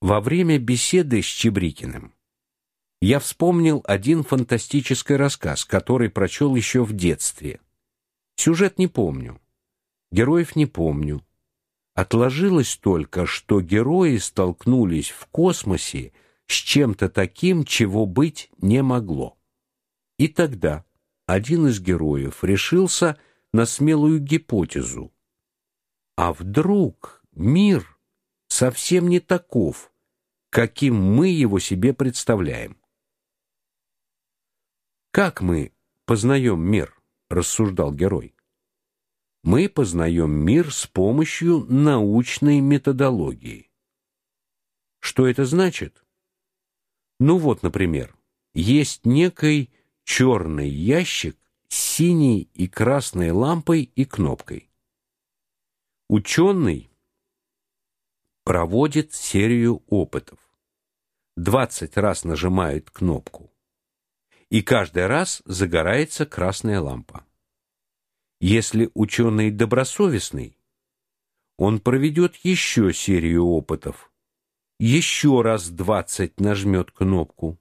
Во время беседы с Чебрикиным я вспомнил один фантастический рассказ, который прочел еще в детстве. Сюжет не помню, героев не помню. Отложилось только, что герои столкнулись в космосе с чем-то таким, чего быть не могло. И тогда один из героев решился на смелую гипотезу. А вдруг мир совсем не таков, каким мы его себе представляем. Как мы познаем мир, рассуждал герой. Мы познаем мир с помощью научной методологии. Что это значит? Ну вот, например, есть некий черный ящик с синей и красной лампой и кнопкой. Ученый проводит серию опытов. 20 раз нажимает кнопку. И каждый раз загорается красная лампа. Если ученый добросовестный, он проведет еще серию опытов. Еще раз 20 нажмет кнопку.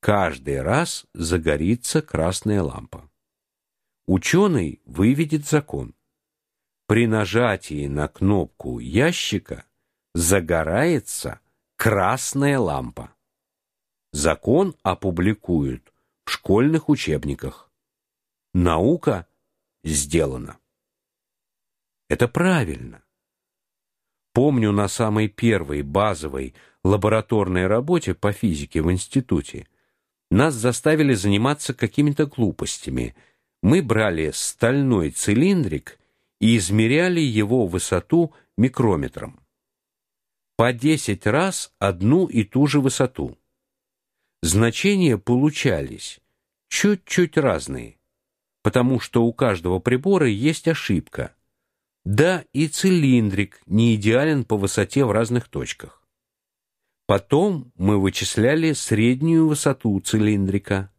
Каждый раз загорится красная лампа. Ученый выведет закон. При нажатии на кнопку ящика загорается красная лампа. Закон опубликуют в школьных учебниках. Наука сделана. Это правильно. Помню на самой первой базовой лабораторной работе по физике в институте нас заставили заниматься какими-то глупостями. Мы брали стальной цилиндрик и измеряли его высоту микрометром по 10 раз одну и ту же высоту. Значения получались чуть-чуть разные, потому что у каждого прибора есть ошибка. Да, и цилиндрик не идеален по высоте в разных точках. Потом мы вычисляли среднюю высоту цилиндрика,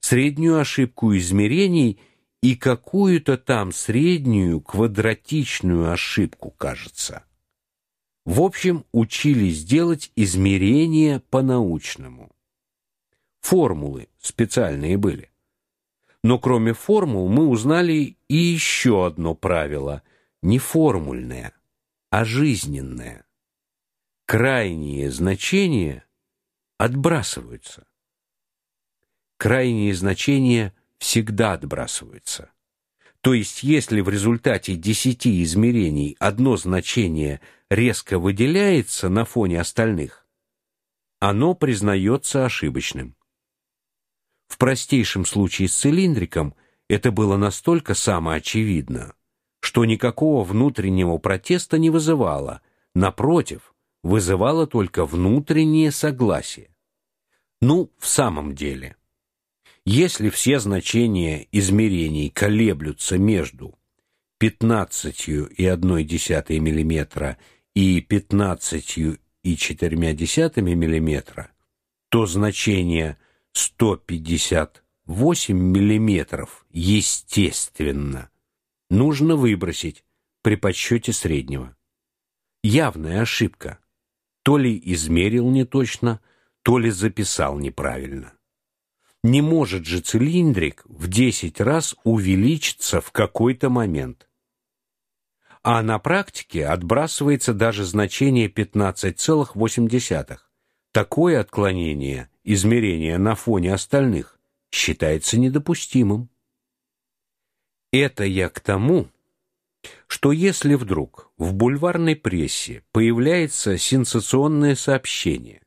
среднюю ошибку измерений и какую-то там среднюю квадратичную ошибку, кажется. В общем, учились делать измерения по-научному. Формулы специальные были. Но кроме формул мы узнали и еще одно правило, не формульное, а жизненное. Крайние значения отбрасываются. Крайние значения всегда отбрасываются. То есть, если в результате десяти измерений одно значение резко выделяется на фоне остальных, оно признается ошибочным. В простейшем случае с цилиндриком это было настолько самоочевидно, что никакого внутреннего протеста не вызывало, напротив, вызывало только внутреннее согласие. Ну, в самом деле, если все значения измерений колеблются между 15,1 мм и 15,4 мм, то значение 158 мм естественно нужно выбросить при подсчете среднего. Явная ошибка. То ли измерил неточно, то ли записал неправильно. Не может же цилиндрик в 10 раз увеличиться в какой-то момент. А на практике отбрасывается даже значение 15,8. Такое отклонение измерения на фоне остальных считается недопустимым. Это я к тому, что если вдруг в бульварной прессе появляется сенсационное сообщение,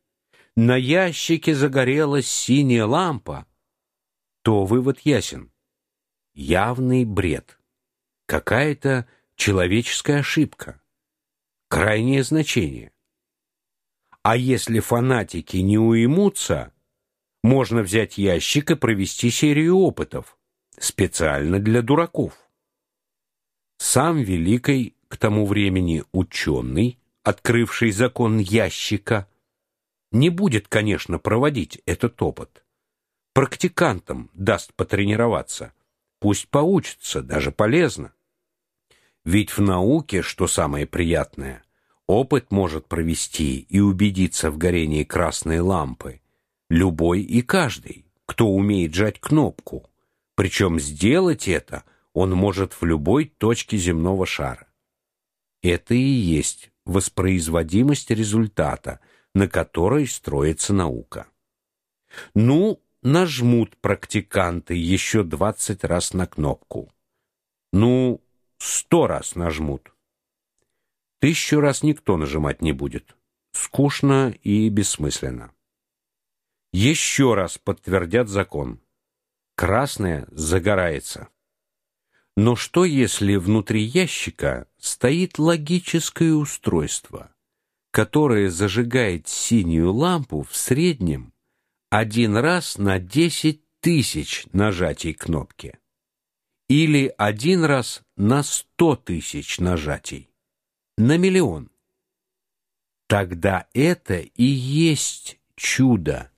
на ящике загорелась синяя лампа, то вывод ясен. Явный бред. Какая-то человеческая ошибка. Крайнее значение. А если фанатики не уймутся, можно взять ящик и провести серию опытов специально для дураков. Сам великий к тому времени ученый, открывший закон ящика, не будет, конечно, проводить этот опыт. Практикантам даст потренироваться. Пусть поучатся, даже полезно. Ведь в науке, что самое приятное, Опыт может провести и убедиться в горении красной лампы любой и каждый, кто умеет жать кнопку. Причем сделать это он может в любой точке земного шара. Это и есть воспроизводимость результата, на которой строится наука. Ну, нажмут практиканты еще двадцать раз на кнопку. Ну, сто раз нажмут. Тысячу раз никто нажимать не будет. Скучно и бессмысленно. Еще раз подтвердят закон. Красное загорается. Но что если внутри ящика стоит логическое устройство, которое зажигает синюю лампу в среднем один раз на десять тысяч нажатий кнопки или один раз на сто тысяч нажатий, на миллион? Тогда это и есть чудо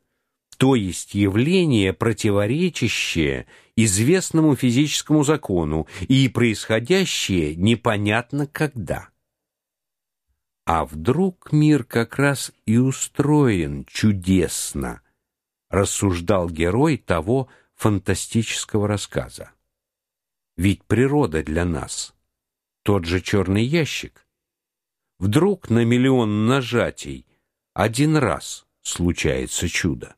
то есть явление, противоречащее известному физическому закону и происходящее непонятно когда. А вдруг мир как раз и устроен чудесно, рассуждал герой того фантастического рассказа. Ведь природа для нас тот же черный ящик. Вдруг на миллион нажатий один раз случается чудо.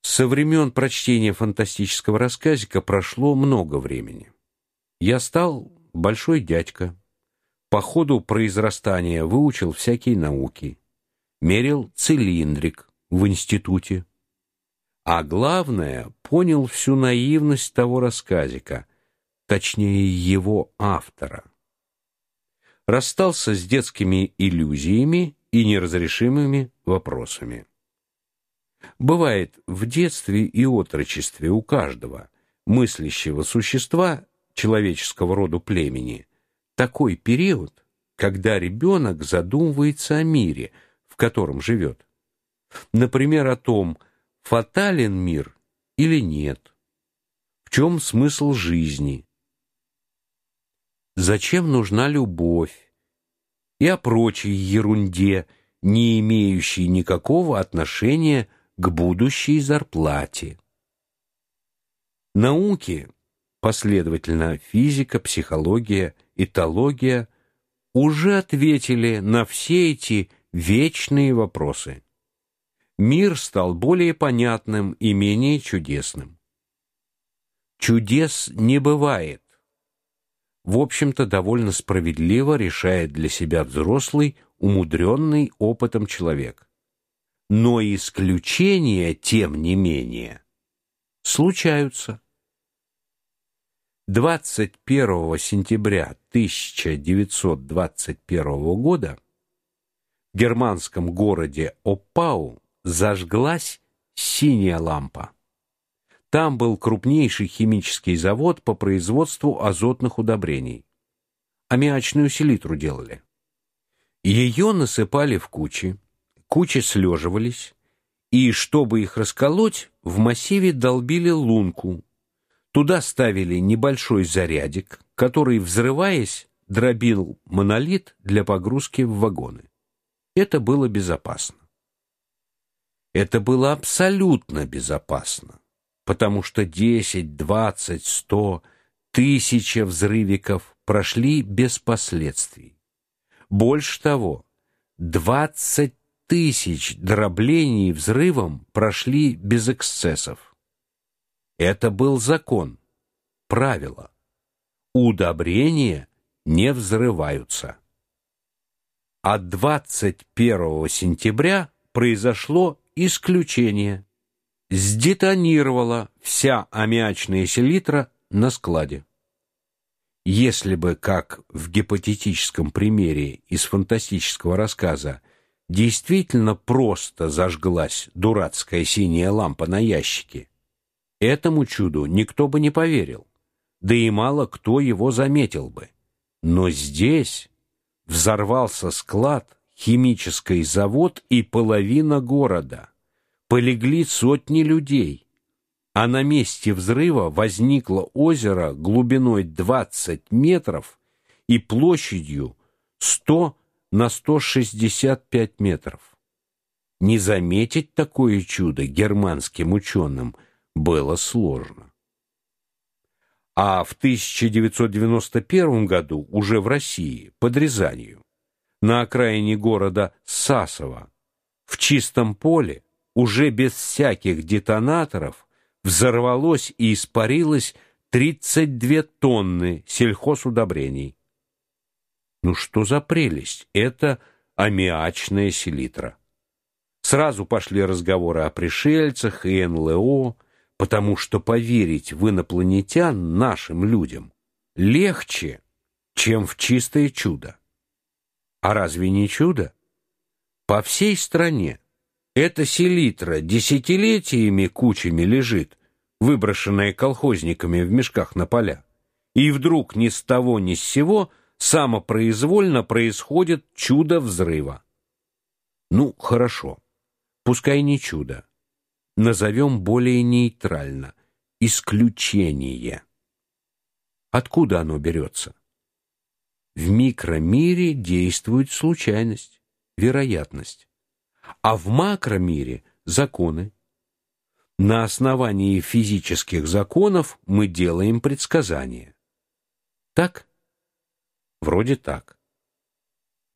Со времен прочтения фантастического рассказика прошло много времени. Я стал большой дядька. По ходу произрастания выучил всякие науки. Мерил цилиндрик в институте. А главное, понял всю наивность того рассказика, точнее его автора. Расстался с детскими иллюзиями и неразрешимыми вопросами. Бывает в детстве и отрочестве у каждого мыслящего существа человеческого рода племени такой период, когда ребенок задумывается о мире, в котором живет. Например, о том, фатален мир или нет. В чем смысл жизни? Зачем нужна любовь? И о прочей ерунде, не имеющей никакого отношения к будущей зарплате. Науки, последовательно физика, психология, этология, уже ответили на все эти вечные вопросы. Мир стал более понятным и менее чудесным. Чудес не бывает. В общем-то, довольно справедливо решает для себя взрослый, умудренный опытом человек но исключения, тем не менее, случаются. 21 сентября 1921 года в германском городе Оппау зажглась синяя лампа. Там был крупнейший химический завод по производству азотных удобрений. Аммиачную селитру делали. Ее насыпали в кучи, Кучи слеживались, и чтобы их расколоть, в массиве долбили лунку. Туда ставили небольшой зарядик, который, взрываясь, дробил монолит для погрузки в вагоны. Это было безопасно. Это было абсолютно безопасно, потому что 10, 20, 100, тысяча взрывиков прошли без последствий. Больше того, 20 тысяч дроблений взрывом прошли без эксцессов. Это был закон, правило. Удобрения не взрываются. А 21 сентября произошло исключение. Сдетонировала вся аммиачная селитра на складе. Если бы, как в гипотетическом примере из фантастического рассказа, действительно просто зажглась дурацкая синяя лампа на ящике. Этому чуду никто бы не поверил, да и мало кто его заметил бы. Но здесь взорвался склад, химический завод и половина города. Полегли сотни людей. А на месте взрыва возникло озеро глубиной 20 метров и площадью 100 на 165 метров. Не заметить такое чудо германским ученым было сложно. А в 1991 году уже в России, под Рязанью, на окраине города Сасово, в чистом поле, уже без всяких детонаторов, взорвалось и испарилось 32 тонны сельхозудобрений. Ну что за прелесть? Это аммиачная селитра. Сразу пошли разговоры о пришельцах и НЛО, потому что поверить в инопланетян нашим людям легче, чем в чистое чудо. А разве не чудо? По всей стране эта селитра десятилетиями кучами лежит, выброшенная колхозниками в мешках на поля. И вдруг ни с того ни с сего самопроизвольно происходит чудо взрыва. Ну, хорошо. Пускай не чудо. Назовем более нейтрально исключение. Откуда оно берется? В микромире действует случайность, вероятность, а в макромире законы. На основании физических законов мы делаем предсказания. Так? Вроде так.